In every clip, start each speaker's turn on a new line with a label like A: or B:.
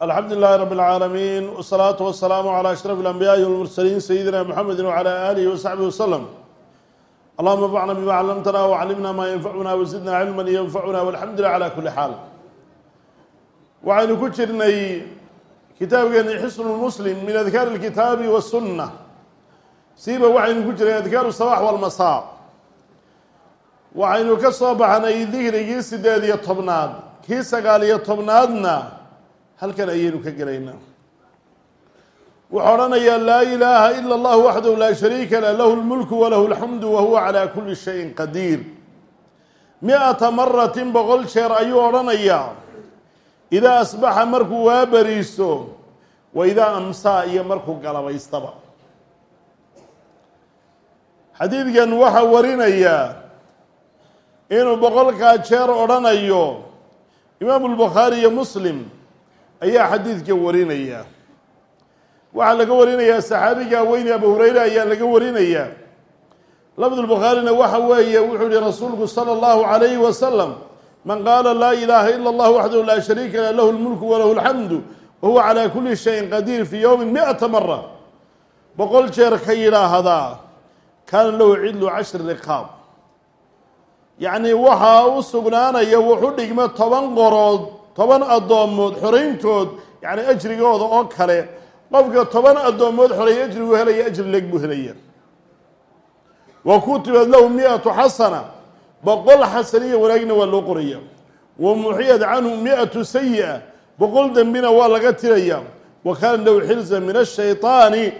A: alxamdu lilahi rab اlcaalamiin wsalaatu wasalaamu calى ashraf اlanbiyaaءi wاlmursaliin sayidina mxamedi wcalى alihi wasaxbihi waslm allahuma anfacna bima callamtana wcallimna ma yanfacuna wazidna cilma yanfacuna walxamdu lilah cala kuli xaal waxaynu ku jirnay kitaabkeeni xisnu muslim min adkaar اlkitaabi wasunna siiba waxaynu ku jirnay adkaaru sabax walmasaa waxaynu ka soo baxnay dikrigii sideed iyo tobnaad kii sagaal iyo tobnaadna halkan ayaynu ka gelaynaa. Wuxuu odhanayaa laa ilaaha ila اllah waxdahu laa shariika lah lahu lmulku walahu اlxamdu wahuwa calaa kuli shayin qadiir. Mi-ata maratin boqol jeer ayuu odhanayaa idaa asbaxa markuu waa beriiso wa idaa amsaa iyo markuu galabaystaba. Xadiidkan waxaa warinayaa inuu boqolkaa jeer odhanayo imaamu lbukhaari iyo muslim ayaa xadiidka warinaya. Waxaa laga warinayaa saxaabiga weyne abu hurayre ayaa laga warinayaa. Lafdulbukhaarina waxa weeye wuxuu yihi rasuulku sala allahu calayhi wasalam man qaala laa ilaaha ila allah waxdahu laa shariika lah lahu lmulku walahu alxamdu wahuwa calaa kuli shayin qadiir fii yowmin mi-ata mara boqol jeer ka yidhaahdaa kaana lahu cidlu cashri riqaab. Yacnii waxaa u sugnaanaya wuxu dhigma toban qorood toban addoomood xorayntood yacni ajrigooda oo kale qofka toban addoomood xoreeya ajrigu helaya ajri leg buu helaya. Wa kutibad lahu mi-atu xasana boqol xasaniya wanaagna waa loo qoraya. Wa muxiyad canhu mi-atu sayi-a boqol dembina waa laga tiraya. Wa kaana lahu xilza min ashayطaani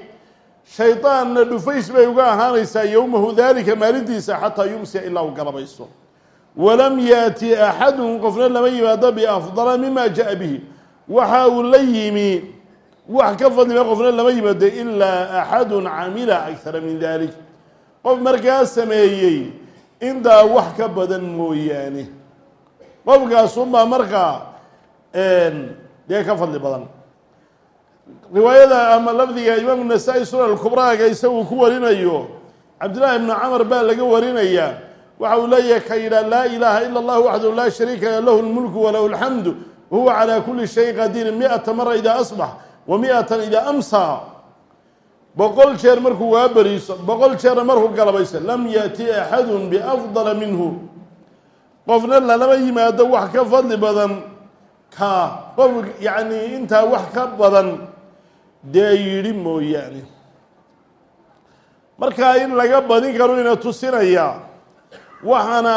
A: shaydaanna dhufays bay uga ahaanaysaa yowmahu daalika maalintiisa xataa yumsiya ilaa uu galabayso walam yaati axadun qofna lama yimaado biafdala mima jaءa bihi. Waxa uu la yimi wax ka fadlima qofna lama yimaado ilaa axadu camila akara min dalik qof markaa sameeyey intaa wax ka badan mooyaane. Qofkaasunbaa markaa dee ka fadli badan. Riwaayada ama lafdiga imaamu nasaa-i sunan kubraaga isagu ku warinayo cabdillaahi ibnu camar baa laga warinayaa waxa uu leeyahay ka yidhaha laa ilaaha ila اllah waxdahu laa shariika lah lahu lmulku walahu اlxamdu wahuwa calaa kuli shayin qadiir mi-ata mara idaa asbax wa mi-atan idaa amsaa boqol jeer markuu waa beriiso boqol jeerna markuu galabayso lam yaati axadu biafdala minhu. Qofna lalama yimaado wax ka fadli badan ka qof yacni intaa wax ka badan dee yidhi mooyaane. Markaa in laga badin karo ina waxaana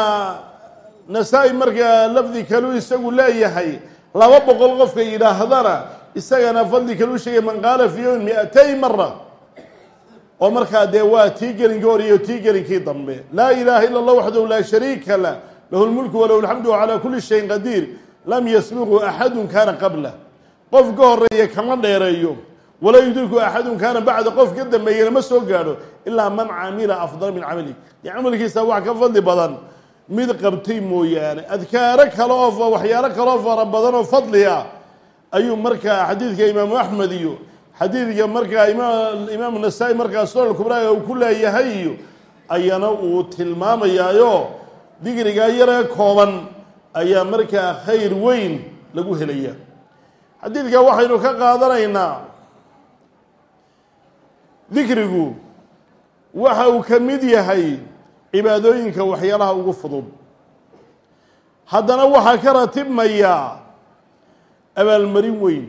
A: nasaa-i markaa lafdi kalu isagu leeyahay laba boqol qofka yidhaahdana isagana fadli kalu sheegay man qaala fi yowmin mi-atay mara oo markaa dee waa tii gelinkii hor iyo tii gelinkii dambe. Laa ilaaha ila اllah waxdahu laa shariika lah lahu lmulku walahu lxamdu calaa kuli shayin qadiir. Lam yasbiqu axadu kana qablah qof ka horreeya kama dheereeyo walaa yudriku axadun kaana bacda qof ka dambeeyana ma soo gaadho ilaa man camila afdala min camali. Dee camalkiisa wax ka fadli badan mid qabtay mooyaane adkaaro kale oo waxyaalo kaloo fara badan oo fadli ah ayuu markaa xadiidka imaamu axmed iyo xadiidka markaa imaamu nasaa-i markaa sunan kubraaga uu ku leeyahay iyo ayana uu tilmaamayaayo digrigaa yaree kooban ayaa markaa khayr weyn lagu helaya xadiidka waxaynu ka qaadanaynaa dikrigu waxa uu ka mid yahay cibaadooyinka waxyaalaha ugu fudud. Haddana waxaa ka ratibmayaa abaalmarin weyn.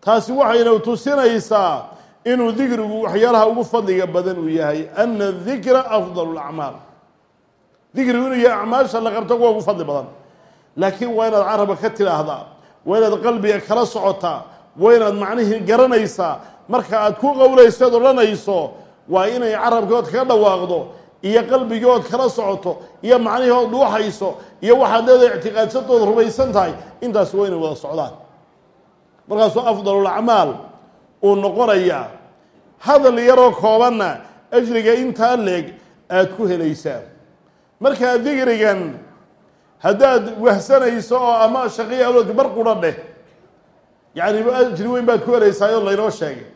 A: Taasi waxayna tusinaysaa inuu dikrigu waxyaalaha ugu fadliga badan uu yahay ana dikra afdal اlacmaal dikrigu inuu yahay acmaasha la qabto kuwa ugu fadli badan. Laakiin waa inaad carabka ka tidhaahdaa waa inaad qalbiga kala socotaa waa inaad macnihii garanaysaa marka aad ku qowlaysood odhanayso waa inay carabkood kaga dhawaaqdo iyo qalbigood kala socoto iyo macnihood dhuuxayso iyo waxaad leedahay ictiqaadsantooda rumaysan tahay intaas waa inay wada socdaan. Markaasuu afdalulacmaal uu noqonayaa hadal yaroo koobanna ajriga intaa leeg aad ku helaysaa markaa digrigan haddaad wahsanayso oo ama shaqiya awloodka bar qura dheh yacni ajri weyn baad ku helaysaayoo laynoo sheegay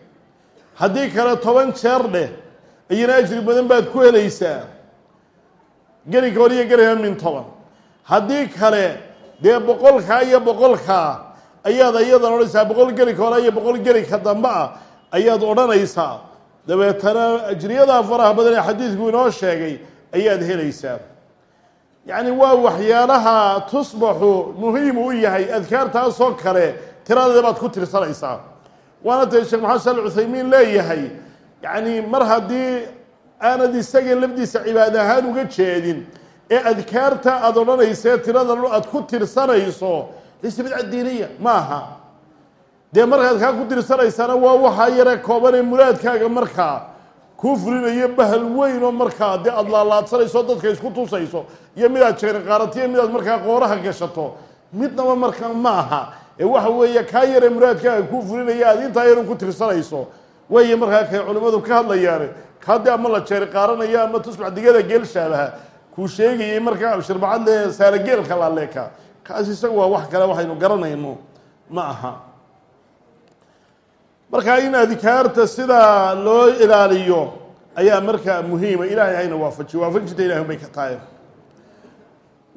A: haddii kale toban jeer dheh iyana ajri badan baad ku helaysaa. Gelinka hor iyo gelinka min toban. Haddii kale dee boqolkaa iyo boqolkaa ayaad ayadan odhanaysaa boqol geli ka iyo boqol geli ka dambe ah ayaad odhanaysaa. Dabeetana ajriyadaa faraha badan ee xadiidku inoo sheegay ayaad helaysaa. Yacni waa waxyaalaha tusbaxu muhiimu u yahay adkaartaasoo kale tiradeeda baad ku tirsanaysaa waana tae sheekh maxamed sal cuthaymiin leeyahay. Yacni mar haddii aanad isaga lafdiisa cibaad ahaan uga jeedin ee adkaarta aada odhanaysae tirada aad ku tirsanayso laysa bidca diiniya ma aha. Dee markaad kaa ku tirsanaysaana waa waxaa yare koobanee muraadkaaga markaa kuu fulinayo bahal weyn oo markaa dee aada laalaadsanayso dadka isku tusayso iyo midaad jeeriqaaratiyo midaad markaa qooraha gashato midnaba markaa ma aha ee waxa weeye kaa yare muraadkaaga kuu fulinaya aad intaa yarun ku tirsanayso. Weeye markaa kay culimmadu ka hadlayaane kaadii ama la jeeri qaaranayo ama tusbax digada geel shaabaha kuu sheegayay markaa abshirbacad le saarageelka laaleeka kaas isaga waa wax kale waxaynu garanayno. Ma aha. Markaa in adkaarta sidaa loo ilaaliyo ayaa markaa muhiima. Ilaahay hayna waafajiyo. Waafajinta ilahi bay ka tahay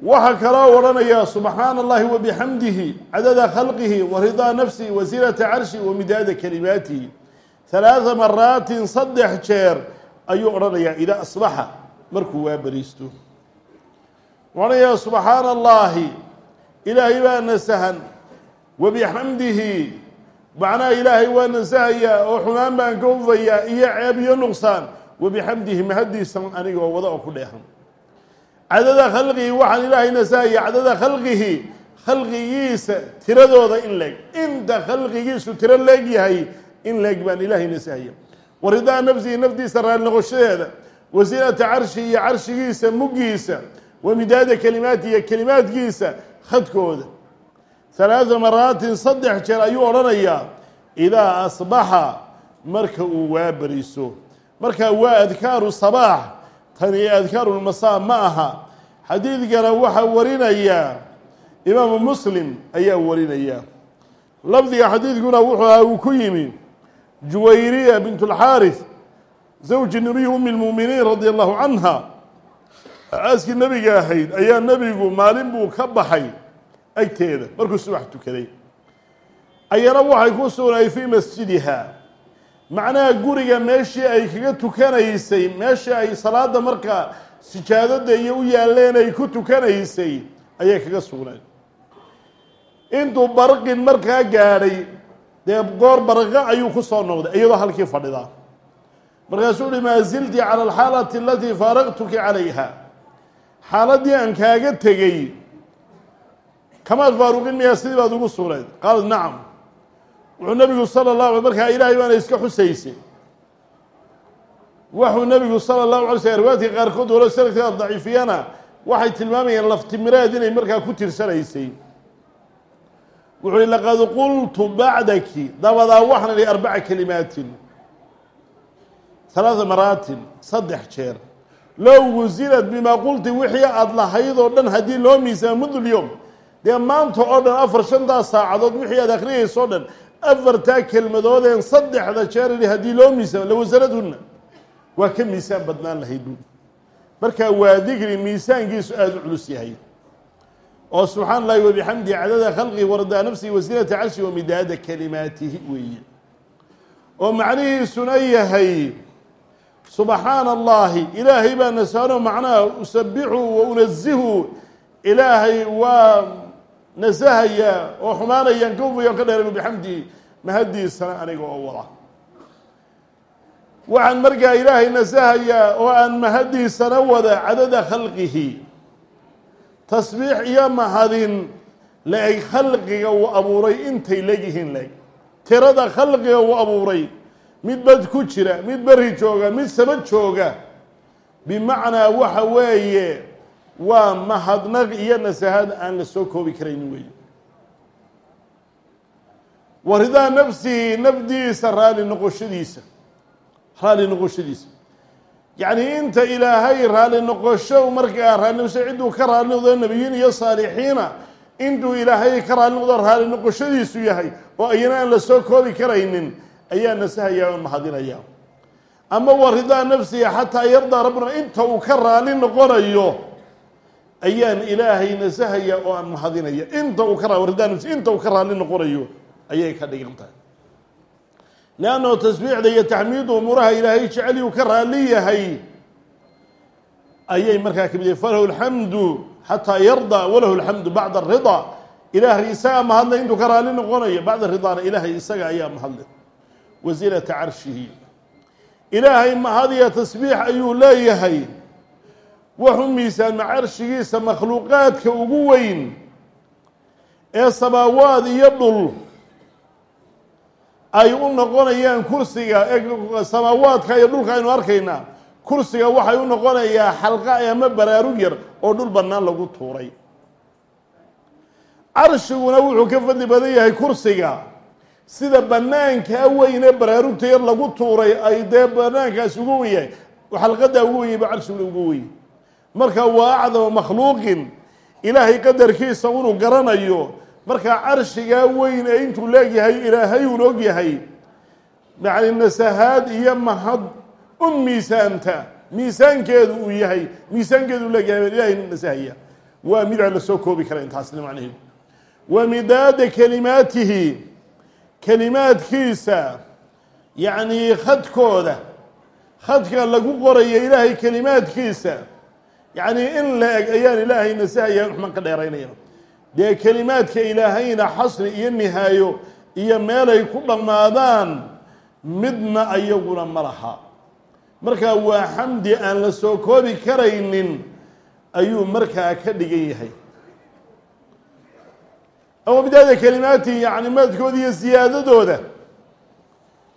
A: waxaa kaloo odhanaya subxaana allahi wabixamdihi cadada khalqihi wa ridaa nafsihi wa sinata carshi wa midaada kalimaatihi halaada maraatin saddex jeer ayuu odhanayaa idaa asbaxa markuu waa beriisto odhanayaa subxaana allahi ilaahay baa nasahan wabixamdihi macnaha ilaahay waa nasahayaa oo xumaan baan ka hufayaa iyo ceeb iyo nuqsaan wabixamdihi mahaddiisa anigoo wada oo ku dheehan cadada khalqihi waxaan ilaahay nasahaya cadada khalqihi khalqigiisa tiradooda in leeg inta khalqigiisu tiro leeg yahay in leeg baan ilaahay nasahaya wa ridaa nafsihi naftiisa raali noqoshadeeda wa sinata carshi iyo carshigiisa muggiisa wa midaada kelimaati iyo kelimaadkiisa khadkooda. Halaada maraatin saddex jeer ayuu odhanayaa idaa asbaxa marka uu waa beriso marka waa adkaaru sabaax tani adkaaru lmasaa ma aha xadiidkana waxaa warinaya imaamu muslim ayaa warinaya lafdiga xadiidkuna wuxuu ahaa uu ku yimi juwayriya bint اlxaariث zawji nabiyi umi اlmuuminiin radi allahu canha aaskii nebiga ahayd ayaa nebigu maalin buu ka baxay agteeda markuu subax tukaday ayana waxay ku sugnayd fii masjidiha macnaha guriga meeshii ay kaga tukanaysay meeshii ay salaada markaa sijaadada iyo u yaaleen ay ku tukanaysay ayay kaga sugnayd intuu barqin markaa gaadhay dee goor barqa ayuu ku soo noqday iyadoo halkii fadhidaa markaasuu uhi maa zilti cala alxaalati alatii faaraqtuki calayha. Xaaladdii aan kaaga tegey kamaad faaruqin miyaa sidii baad ugu sugnayd? Qaalat nacam wuxuu nabigu sala llahu markaa ilaahay baana iska xusaysay. Waxuu nabigu sala llahu alay slm riwaadka qaarkood walo sanadkeeda daciifiyana waxay tilmaamayeen laftimireed inay markaa ku tirsanaysay wuxuu hi laqad qultu bacdaki dabadaa waxaan idhi arbaca kelimaatin halaada maraatin saddex jeer. Low wusinad bimaa qulti wixii aada lahayd oo dhan haddii loo miisaamo mundu lyowm dee maanta oo dhan afar shantaas saacadood wixii aad akhriyayso o dhan afartaa kelmadoodeen saddexda jeer haddii loo miisaamo lawasanadhunna waa ka miisaan badnaan lahayd marka waa digri miisaankiisu aada u culus yahay oo subxaan allahi wabixamdihi cadada khalqihi waradaa nafsihi wasinata carshi wa midaada kalimaatihi weeye oo macnihiisuna yahay subxaana allahi ilaahay baa nasaano macnaha usabixu wa unazihu ilaahay waa nasahaya oo xumaanayaan ka hufayan ka dheeray bixamdihi mahaddiisana aniga oo wada. Waxaan markaa ilaahay nasahayaa oo aan mahaddiisana wada cadada khalqihi. Tasbiix iyo mahadin la-eg khalqiga uu abuuray intay leegyihiin leeg. Tirada khalqiga uu abuuray mid bad ku jira mid beri jooga mid saba jooga bimacnaa waxa weeye waa mahadnaq iyo nasahad aan la soo koobi karaynin weeye wa ridaa nafsihi nafdiisa raali noqoshadiisa raali noqoshadiisa. Yacni inta ilaahay raali noqosho markaa raali noqosho cidduu ka raali noqdo nebiyiin iyo saalixiina intuu ilaahay ka raali noqdo raali noqoshadiisu yahay oo ayana aan la soo koobi karaynin ayaa nasahayaa oo mahadinaya. Ama wa ridaa nafsihi xataa yardaa rabbuna inta uu ka raali noqonayo ayaan ilaahay nasahaya oo aan mahadinaya inta uu ka nafsi inta uu ka raalli noqonayo ayay ka dhigan tahay. Leannahu tasbiixda iyo taxmiidu umuuraha ilaahay jeceli uu ka raalli yahay. Ayay markaa ka mid yahay falahu alxamdu xataa yarda walahu alxamdu bacda aridaa ilaahay isagaa mahadle intuu ka raalli noqonayo bacda ridaana ilaahay isaga ayaa mahadle wasilata carshihi ilaahay mahadiya tasbiix ayuu leeyahay wuxuu miisaanma carshigiisa makhluuqaadka ugu weyn ee samaawaad iyo dhul ay u noqonayaan kursiga. Samaawaadka iyo dhulka aynu arkaynaa kursiga waxay u noqonayaa xalqa ama baraarug yar oo dhul bannaan lagu tuuray. Carshiguna wuxuu ka fadli badan yahay kursiga. Sida banaankaa weyn ee baraarugta yar lagu tuuray ay dee banaankaas ugu wen yahay. Xalqadaa ugu wenyay ba carshiguna ugu weyn marka waa acdama makhluuqin ilaahay qadarkiisa inuu garanayo markaa carshigaa weyn ee intuu leegyahay ilaahay uun og yahay yacni nasahaad iyo mahad u miisaanta miisaankeedu uu yahay miisaankeedu leegyahay ilahay nasahaya. Waa midaan la soo koobi kara intaasna macnaheedu. Wa midaada kelimaatihi kelimaadkiisa yacnii khadkooda khadka lagu qoraya ilaahay kelimaadkiisa yacnii in la eg ayaan ilaahay nasahaya waxman ka dheeraynaya dee kelimaadka ilaahayna xasri iyo nihaayo iyo meelay ku dhammaadaan midna ayaguna ma laha. Markaa waa xamdi aan la soo koobi karaynin ayuu markaa ka dhigan yahay. Ama bidaada kelimaati yani madkooda iyo siyaadadooda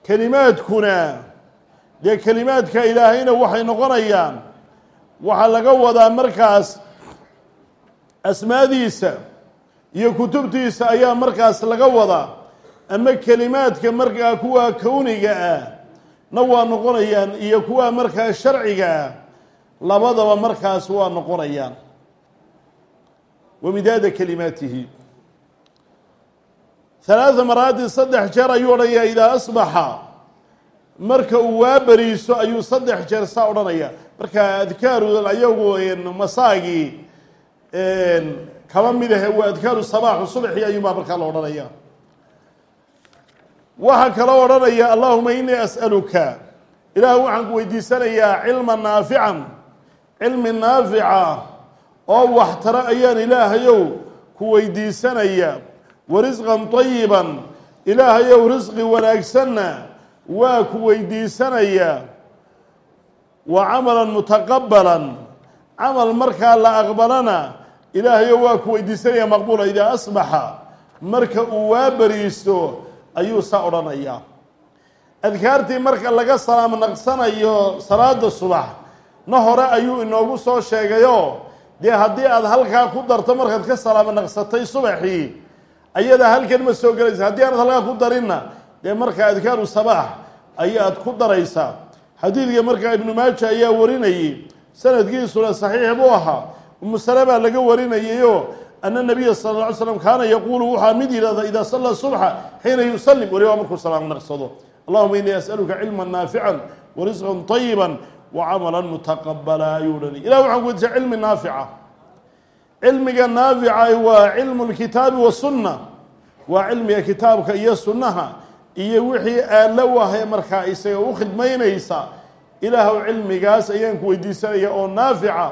A: kelimaadkuna dee kelimaadka ilaahayna waxay noqonayaan waxaa laga wadaa markaas asmaadiisa iyo kutubtiisa ayaa markaas laga wadaa. Ama kelimaadka markaa kuwa kowniga ah na waa noqonayaan iyo kuwa markaa sharciga ah labadaba markaas waa noqonayaan. Wa midaada kelimaatihi. Halaada maraati saddex jeer ayuu odhanayaa idaa asbaxa. Marka uu waa beriiso ayuu saddex jeer saa odhanaya marka adkaaru ayagu masaagii kaba mid ahe adkaaru sabaaxu subxi ayuunbaa markaa la odhanaya waxaa kaloo odhanaya allahuma inii as'aluka. Ilaah waxaan ku weydiisanayaa cilman naafican cilmi naafica oo waxtaro ayaan ilaahayow ku weydiisanaya wa risqan طayiban ilaahayow risqi wanaagsanna waa ku weydiisanayaa wa camalan mutaqabalan camal markaa la aqbalana ilaahayow waa ku weydiisanaya maqbuula idaa asbaxa. Marka uu waa beriisto ayuu saa odhanayaa adkaartii marka laga salaam naqsanayo salaada subax na hore ayuu inoogu soo sheegayo dee haddii aad halkaa ku darto markaad ka salaamo naqsatay subaxii ayadaa halkan ma soo gelaysa. Haddii aanad halkaa ku darinna dee markaa adkaaru sabaax ayaad ku daraysaa xadiidka markaa ibnu maaja ayaa warinayey sanadkiisuna saxiix buu ahaa. Umu salama laga warinayayo ana nabiya sala lla ly slam kaana yaquulu waxaa mid yidhahda idaa salla subxa xiina yusallim weli waa markuu salaam naqsado. Allahuma inii as'aluka cilman naafican wa risqan طayiban wa camalan mutaqabala ayuu dhani ilah waxaan ku weydiisay cilmi naafica. Cilmiga naafica waa cilmu lkitaabi wasunna waa cilmiga kitaabka iyo sunnaha iyo wixii aalla u ahay markaa isaga u khidmaynaysa ilaahw cilmigaas ayaan ku weydiisanaya oo naafica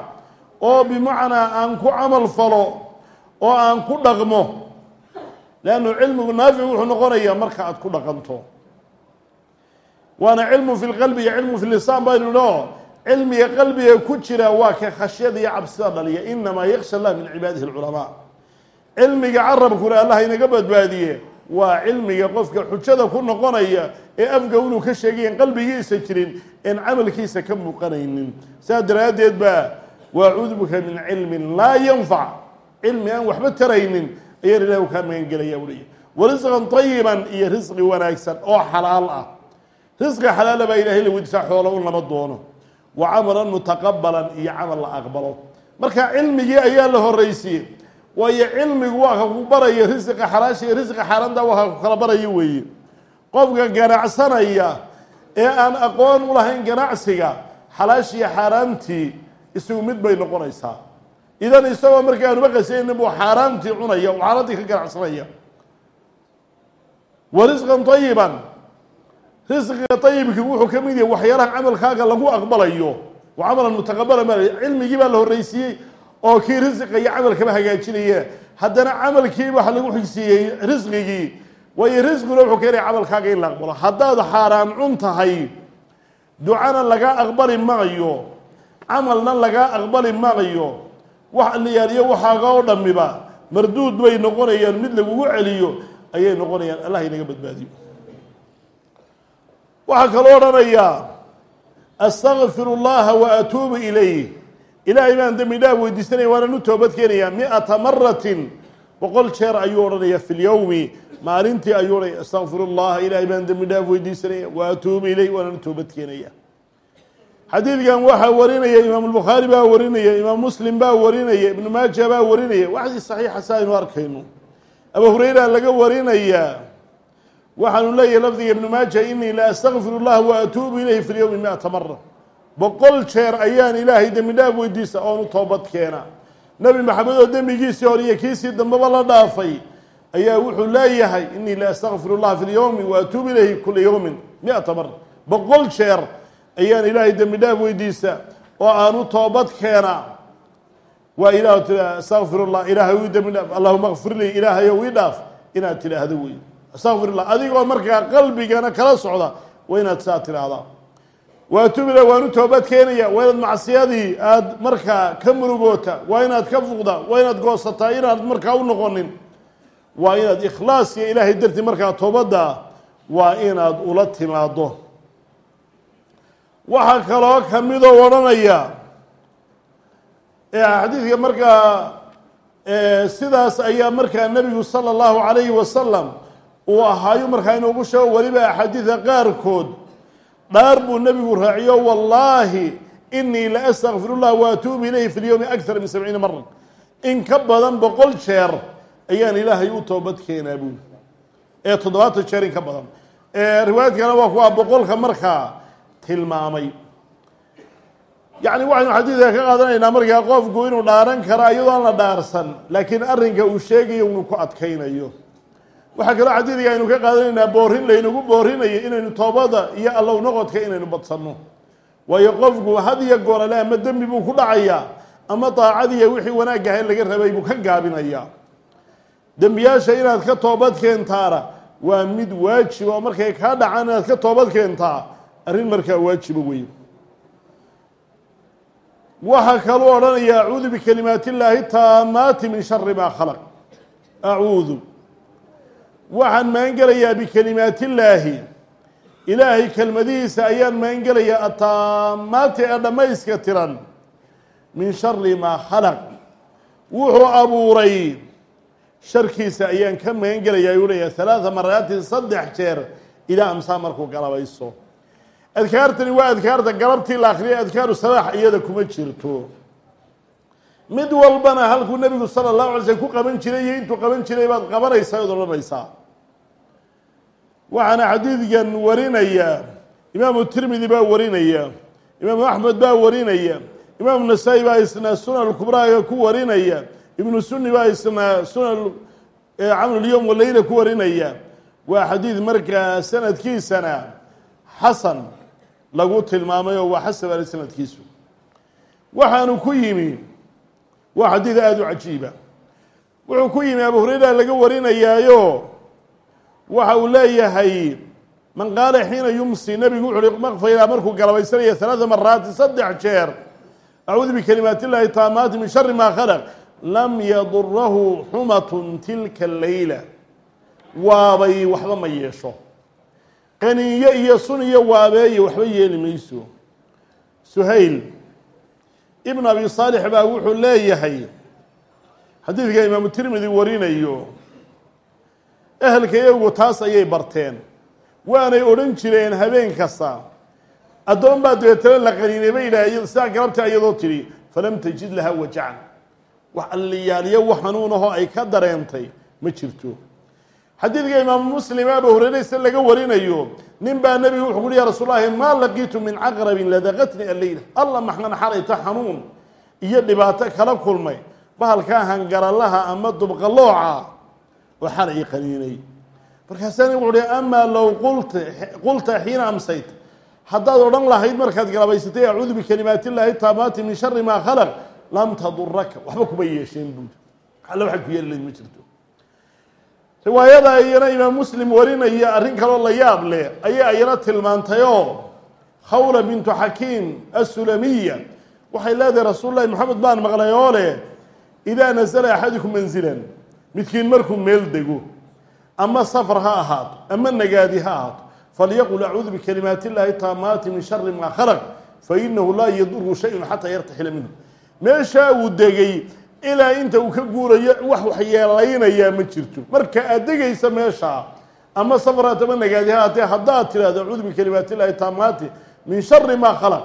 A: oo bimacnaa aan ku camal falo oo aan ku dhaqmo. Leannu cilmigu naafic wuxuu noqonayaa marka aad ku dhaqanto. Waana cilmu fi lqalbi iyo cilmu fi lisaan baynu no cilmiga qalbiga ku jira waa ka khashyada iyo cabsida dhaliya. Inamaa yaksha allah min cibaadihi lculamaa. Cilmiga carabkuna allah inaga badbaadiye waa cilmiga qofka xujada ku noqonaya ee afga inuu ka sheegayan qalbigiisa jirin een camalkiisa ka muuqanaynin. Saa daraaddeed baa waacuudu bika min cilmin laa yanfac cilmi aan waxba taraynin ayaan ilah kaa magan gelaya uleya warisqan طayiban iyo risqi wanaagsan oo xalaal ah. Risqi xalaala baa ilahay la weydiisaa xoolo un lama doono. Wa camalan mutaqabalan iyo camal la aqbalo. Marka cilmigii ayaa la horeysiye waayo cilmigu waa ka ku baraya risqa xalaasha iyo risqa xaaraanta waa ka ku kala baraya weeye qofka ganacsanaya ee aan aqoon u lahayn ganacsiga xalaashiiyo xaaraantii isagu mid bay noqonaysaa. Idan isagoo marka aanuba qasaynin buu xaaraantii cunaya oo xaaraantii ka ganacsanaya. Wa risqan tayiban risqiga ayibki wuxuu ka mid yahay waxyaalaha camalkaaga lagu aqbalayo wa camalan mutaqabala ma cilmigii baa la horreysiiyey oo kii risqiga camalkaba hagaajinaya haddana camalkii waxa lagu xigsiiyey risqigii waayo risqiguna wuxuu keenaya camalkaaga in la aqbalo. Haddaad xaaraan cun tahay ducana lagaa aqbali maayo. Camalna lagaa aqbali maayo. Wax liyaaliyo waxaaga oo dhamiba marduud bay noqonayaan mid lagugu celiyo ayay noqonayaan. Allah inaga badbaadiyo. Waxaa kaloo odhanayaa astaqfir اllaha wa atuubu ilayh ilaahay baan dembi dhaaf weydiisanaya waanaan u toobad keenayaa miata maratin boqol jeer ayuu odhanaya fi maalintii ayuu odhanaya astaqfir ilaahay baan dembi dhaaf weydiisanaya. Wa atuubu ilayh waanaan u toobad keenaya. Xadiidkan waxaa warinaya imaam lbukhaari baa warinaya imaam muslim baa warinaya ibnu maaja baa warinaya. Waxdii saxiixa si aynu arkayno. Abu hurayra laga warinaya waxaanu leeyahay lafdiga ibnu maaja inii la astaqfiru llah wa atuubu ilayhi fi lyowmi miata mara boqol jeer ayaan ilaahay dembi weydiisa oonu toobad keena. Nebi maxamed oo dembigiisii hore iyo kiisii dambeba la dhaafay ayaa wuxuu leeyahay inii la astaqfiru llah fi lyowmi wa atuubu ilayhi kula yowmin miata boqol jeer ayaan ilaahay dembi weydiisa oo aanu toobad keena. Waa ilah ti astaqfir llah ilaahay ii dembi dhaaf allahuma kfir lii ilaahayow ii dhaaf inaad tidhaahdo wey astaqfir llah adigoo markaa qalbigana kala socda waa inaad saa tidhaahdaa waa tubila waanu toobad keenaya waa inaad macsiyadii aad markaa ka murugoota waa inaad ka fuqda waa inaad goosataa inaad markaa u noqonin. Waa inaad ikhlaas iyo ilaahay dartii markaa toobadda waa inaad ula timaado waxaa kaloo kamidoo odhanaya xadiidka markaa sidaas ayaa markaa nebigu sala allahu calayhi wasalam uu ahaayo markaa inoogu sheego weliba axaadiida qaarkood dhaar buu nebigu raaciyo wallaahi inii la astakfiru llah wa atuubu ilayhi fi lyowmi akthar min sabciina mara in ka badan boqol jeer ayaan ilaahay u toobad keenaa buuli ee toddobaatan jeer in ka badan. Riwaayadkana waa kuwa boqolka markaa tilmaamay. Yacni waxaynu xadiidka ka qaadanaynaa markaa qofku inuu dhaaran karo iyadoon la dhaarsan laakiin arrinka uu sheegayo inuu ku adkaynayo waxaa kaloo xadiidka aynu ka qaadanaynaa boorin laynagu boorinayo inaynu toobada iyo allow noqodka inaynu badsanno. Waayo qofku had iyo goorale ama dembi buu ku dhacayaa ama daacadiiya wixii wanaagaha laga rabay buu ka gaabinayaa. Dembiyaasha inaad ka toobad keentaana waa mid waajib oo markay kaa dhacaan inaad ka toobad keentaa arrin markaa waajiba wey waxaa kaluu odhanaya acuudu bikalimaati illaahi taamaati min shari maa khalaq. Acuudu waxaan maangelayaa bikalimaati illaahi ilaahay kelmadihiisa ayaan maangelayaa ataamaati ee dhammayska tiran. Min shari maa khalaq. Wuxuu abuuray. Sharkiisa ayaan ka magangelayaa ayuu leeyahay halaada maraatin saddex jeer ilaa amsaa markuu galabayso adkaartani waa adkaarta galabtii la akriyay adkaaru sabaax iyada kuma jirto mid walbana halkuu nebigu sala allahu alay slm ku qaban jiray iyo intuu qaban jiray baad qabanaysaa ood odhanaysaa. Waxaana xadiidkan warinaya imaamu tirmidi baa warinaya imaamu axmed baa warinaya imaamu nasaa-i baa isna sunan kubraaga ku warinaya ibnu sunni baa isna sunan camlulyowm waleyla ku warinaya. Waa xadiid markaa sanadkiisana xasan lagu tilmaamay oo waa xasan baa sanadkiisu. Waxaanu ku yimi waa xadiid aada u cajiiba. Wuxuu ku yimi abu hurayra laga warinayaayo. Waxa uu leeyahay man qaala xiina yumsi nebigu wuxu uhi maqfaydaa markuu galabaysanaya halaada maraati saddex jeer acuudu bikalimaati illaahi taamaati min shari maa khalaq. Lam yadurahu xumatun tilka leyla waabay waxba ma yeesho. Qaniyo iyo sun iyo waabeeye waxba yeeli mayso. Suhayl ibn abi saalix baa wuxuu leeyahay xadiidka imaamu tirmidi warinayo ehelka iyagu taas ayay barteen. Waanay odhan jireen habeen kasta addoon baa dabeetana la qaniinay bay yidhaah sidaa galabta iyadoo tidhi falam tajid laha wajacan wax alliyaaliyo wax xanuunahoo ay ka dareentay ma jirto xadiidka imaamu muslim abu hurayrayse laga warinayo nin baa nebigu wuxuu kuhi ya rasuul lahi maa laqiitu min caqrabin ladaqatni alleyla alla maxnan xalayta xanuun iyo dhibaato kala kulmay. Bahalkaa hangaralaha ama dubqalooca oo xala ii qaniinay. Markaasaa wuxu uhi amaa low qulta qulta xiina amsayt haddaad odhan lahayd markaad galabaysatay acuudu bikalimaati illaahi taamaati min shari maa khalaq lam taduraka waxba kuma yeesheen buuri alla jirto riwaayada iyana imaam muslim warinaya arrin kaloo la yaab leh ayaa iyana tilmaantayoo khawla bintu xakiim assulamiya waxay leedahay rasuul lahi moxamed baan maqlay oo leh idaa nasala axadukum manzilan midkiin markuu meel dego ama safar ha ahaato ama nagaadi ha ahaato falyaqul acuudu bikalimaati illaahi taamaati min shari maa khalaq fainahu laa yaduru shayun xataa yartaxila minhu. Meeshaa uu degay ilaa inta uu ka guurayo wax waxyeelaynayaa ma jirto. Marka aad degaysa meeshaa ama safaraat ama nagaadi ha ahaatee haddaad tidhahdo acuudu bikalimaati illaahi taamaati min shari maa khalaq.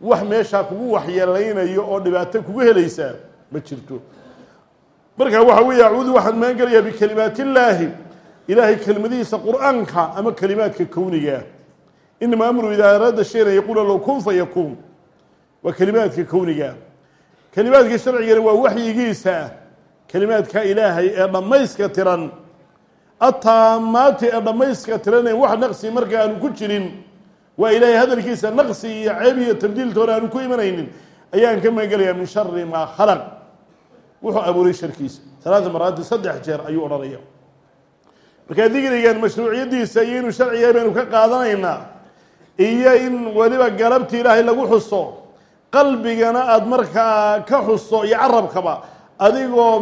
A: Wax meeshaa kugu waxyeelaynayo oo dhibaato kugu helaysaa ma jirto. Marka waxa weeye acuudu waxaan magan gelayaa bikalimaati illaahi ilaahay kelimadihiisa qur'aanka ama kelimaadka kownigaa inama amru idaa araada shayna yaquula low kun fa yakuun. Waa kelimaadka kownigaa kelimaadka sharcigana waa waxyigiisa kelimaadka ilaahay ee dhammayska tiran. Ataamaati ee dhammayska tiran ee wax naqsi marka aanu ku jirin waa ilaahay hadalkiisa naqsi iyo ceeb iyo tabdiiltoona aanu ku imanaynin. Ayaan ka magangelayaa min shari maa khalaq. Wuxuu abuuray sharkiisa salaada maraati saddex jeer ayuu odhanaya markaa digrigan mashruuciyadiisa iyo inuu sharciga baynu ka qaadanaynaa iyo in weliba galabti ilaahay lagu xuso qalbigana aada markaa ka xuso iyo carabkaba adigoo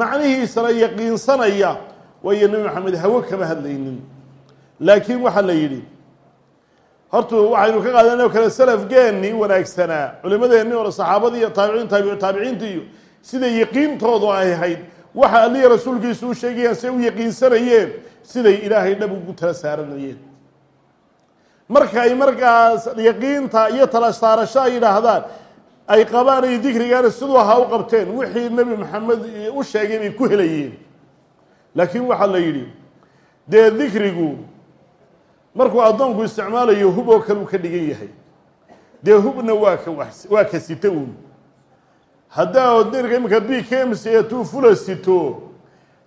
A: macnihiisana yaqiinsanaya waayo nebi maxamed hawo kama hadlaynin. Laakiin waxaa la yidhi horta waxaynu ka qaadanay o kale salafgeennii wanaagsanaa culimadeenni hore saxaabadii iyo taabiciin taabicu taabiciinta iyo sida yaqiintoodu ay ahayd waxa alliya rasuulkiisu u sheegayaan say u yaqiinsanayeen siday ilaahay dhab ugu tala saaranayeen marka ay markaas yaqiinta iyo tala saarasho ay yidhaahdaan ay qabaan ay dikrigaana siduu ahaa u qabteen wixii nebi maxamed u sheegay bay ku helayeen laakiin waxaa la yidhi dee dikrigu markuu addoonku isticmaalayo hub oo kale ka dhigan yahay. Dee hubna waa ka waa ka sita uun. Haddaa odnirka iminka b k m c tuu fula sito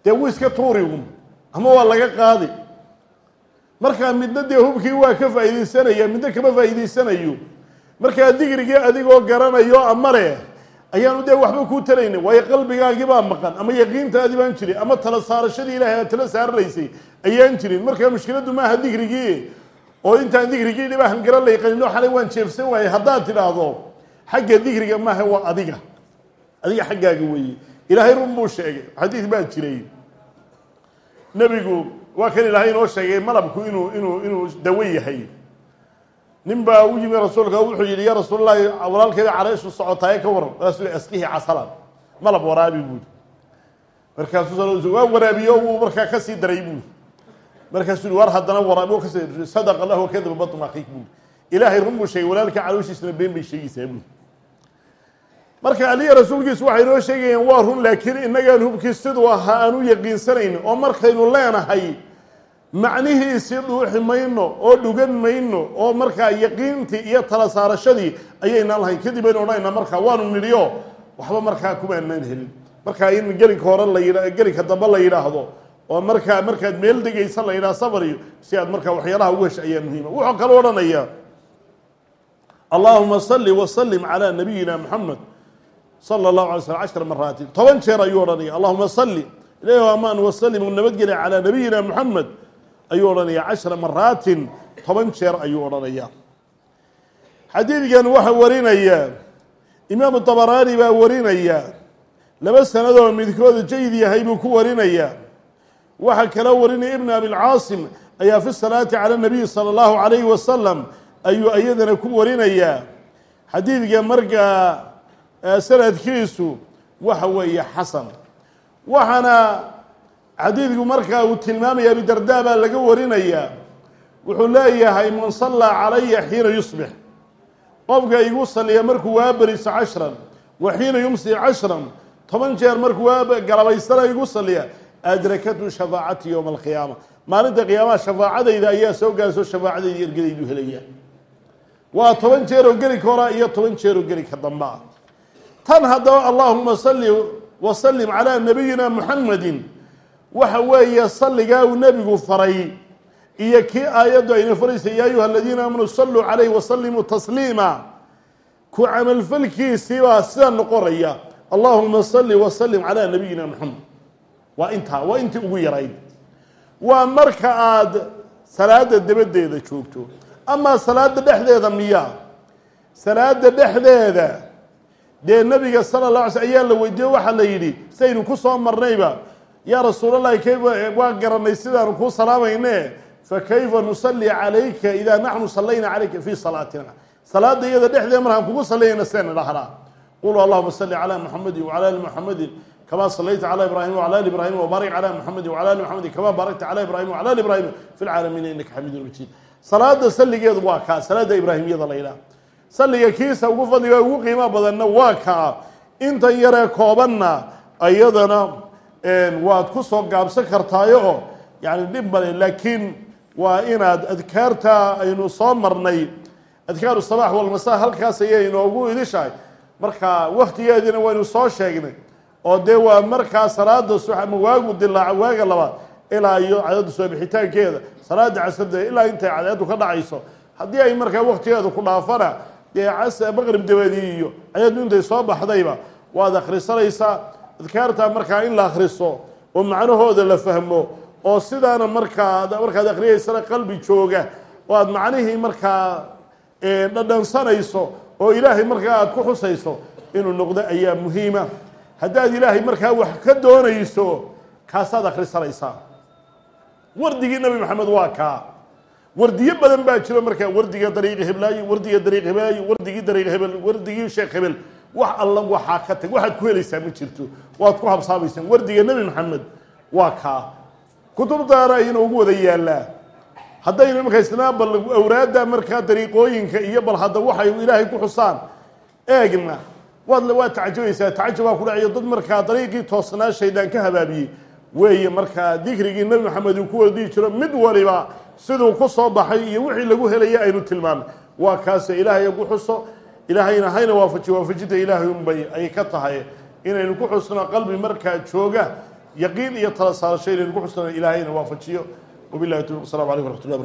A: dee wuu iska tuuri un ama waa laga qaadi markaa midna dee hubkii waa ka faa'iidaysanaya midna kama faa'iidaysanayo. Markaa digrigii adigoo garanayo ama leh ayaanu dee waxba kuu talayna waayo qalbigaagii baa maqan ama yaqiintaadii baan jirin ama tala saarashadii ilaahay aad tala saaranaysay ayaan jirin. Markaa mushkiladdu maaha digrigii oo intaan digrigii dhibaahan garan la yaqaninoo xalay waan jeefsan waayey. Haddaad tidhaahdo xagga digriga maaha waa adiga. Adiga xaggaaga weeye. Ilaahay run buu sheegay xadiid baa jiray. Nebigu waa kan ilaahay inoo sheegay malabku inuu inuu inuu dawo yahay. Nin baa u yimi rasuulka wuxuu yidhi ya rasuulalahi walaalkeeda carayshu socotaaye ka waran markaasuu askihi casalan. Malab waraabi buuri markaasuu waa waraabiyo wuu markaa ka sii daray buuri markaasuu war haddana waraabi ka sii sadaqa lahu kadaba batnu akhiik buuri ilaahay run buu sheegay walaalka calooshiisna been marka aliya rasuulkiisu waxay noo sheegayeen waa run laakiin innagaan hubkii siduu ahaa aan u yaqiinsanayn oo markaynu leenahay macnihiisii dhuuxi mayno oo dhugan mayno oo markaa yaqiintii iyo tala saarashadii ayaynaan lahayn. Kadib aynu odhanayna markaa waanu nidhiyo waxba markaa kumaanaan helin. Markaa in gelinka hore la gelinka dambe la yidhaahdo oo markaa markaad meel degaysa la yidhaha sabariyo si aad markaa waxyaalaha ugu hesha ayaa muhiima. Wuxuu kala odhanayaa allahuma salli wasalim calaa nabiyina muxamed sala allahu alay slm cashra maraatin toban jeer ayuu odhanaya allahuma salli ilahi amaan wasalim nabadgelya calaa nabiyina muxamed ayuu odhanaya cashra maraatin toban jeer ayuu odhanaya xadiidkan waxa warinaya imaamu dabaraani baa warinaya laba sanadoo midkooda jayid yahay buu ku warinaya. Waxaa kala warinaya ibn abilcaasim ayaa fi salaati cala nabiy sala allahu calayhi wasalam ayuu iyadana ku warinaya. Xadiidka markaa sanadkiisu waxa weeye xasan. Waxaana xadiidku markaa uu tilmaamaya abidarda baa laga warinaya wuxuu leeyahay man sallaa calaya xiina yusbix. Qofka igu saliya markuu waa beriso cashran wa xiina yumsi cashran toban jeer markuu waa galabaystana igu saliya adrakatu shafaacati yowma alqiyaama. Maalinta qiyaamaha shafaacadayda ayaa soo gaarso shafaacadayda ergadaydu helaya waa toban jeeroo gelinka hora iyo toban jeeroo gelinka dambe ah tan haddaba allahuma salli wasalim calaa nabiyina muxamedin waxa weeye salligaa uu nebigu faray. Iyo kii aayaddu ayna faraysay yaa ayuha aladiina aamanuu saluu calayhi wasalimuu tasliima. Ku camalfalkiisiibaa sida noqonaya allahuma salli wasalim calaa nabiyina muxamed waa intaa waa intii ugu yarayd. Waa marka aada salaada dabadeeda joogto. Amaa salaada dhexdeeda miya. Salaada dhexdeeda dee nabiga sala la alay sl ayaa la weydiiye waxaa la yidhi sidaynu ku soo marnayba yaa rasuulalahi kayf waan garanay sidaanu kuu salaamayne fakayfa nusalli calayka idaa naxnu sallayna calayka fii salaatina? Salaada iyada dhexdeed markaan kugu sallinayna sidayna dhahnaa quluu allahuma salli calaa muxamadin wacala ali muxamadin kamaa sallayta calaa ibraahima wacala ali ibraahima wbaarik calaa muxamadin wacala ali muxamadin kamaa baarakta calaa ibraahima wacala ali ibraahima fi lcaalamiina inaka xamiidun majiid. Salaada salligeedu waa kaa salaada ibraahimiyada la yidhaah salliga kiisa ugu fadliga ugu qiimo badanna waa kaa. Intan yaree koobanna ayadana waad ku soo gaabsan kartaayo oo yani dhib male laakiin waa inaad adkaarta aynu soo marnay. Adkaaru sabax walmasa halkaas ayay inoogu idishahay. Marka waktigeediina waynu soo sheegnay. Oo dee waa markaa salaada subax ama waagu dilaaco waaga labaad ilaa iyo cadadda soo bixitaankeeda. Salaada casrada ilaa intay cadceeddu ka dhacayso. Haddii ay markaa waktigeeda ku dhaafana dee cas maqrib dabeedii iyo cadaddu intay soo baxdayba waad akhrisanaysaa adkaarta markaa in la akhriso oo macnahooda la fahmo oo sidaana markaa markaad akhriyaysana qalbi jooga oo aad macnihii markaa dhadhansanayso oo ilaahay markaa aada ku xusayso inuu noqdo ayaa muhiima. Haddaad ilaahay markaa wax ka doonayso kaasaad akhrisanaysaa. Wardigii nebi maxamed waa kaa. Wardiyo badan baa jiro markaa. Wardiga dariiqi heblaayo wardiga dariiq hebelaayo wardigii dariiq hebel wardigii sheekh hebel wax alla waxaa ka tag waxaad ku helaysaa ma jirto. Waad ku habsaamaysaan wardiga nebi maxamed waa kaa kutubtaana ayna ugu wada yaallaa haddayna markaa bal awraadda markaa dariiqooyinka iyo bal hadda waxay ilaahay ku xusaan. Eegna waad waad tacajabaysaa tacajabaa ku dhacayo dad markaa dariiqii toosnaa shaydaan ka habaabiyey. Weeye markaa dikrigii nebi maxamed uu ku wada dhihi jiro mid waliba siduu ku soo baxay iyo wixii lagu helaya aynu tilmaamay. Waa kaase ilaahay ku xuso ilaahayna hayna waafaji waafajinta ilaahay unbay ay ka tahay inaynu ku xusno qalbi markaa jooga yaqiin iyo tala saarasho inaynu ku xusno ilaahayna waafajiyo. Wabillahi tawfiq assalamu calaykum waraxmatullahi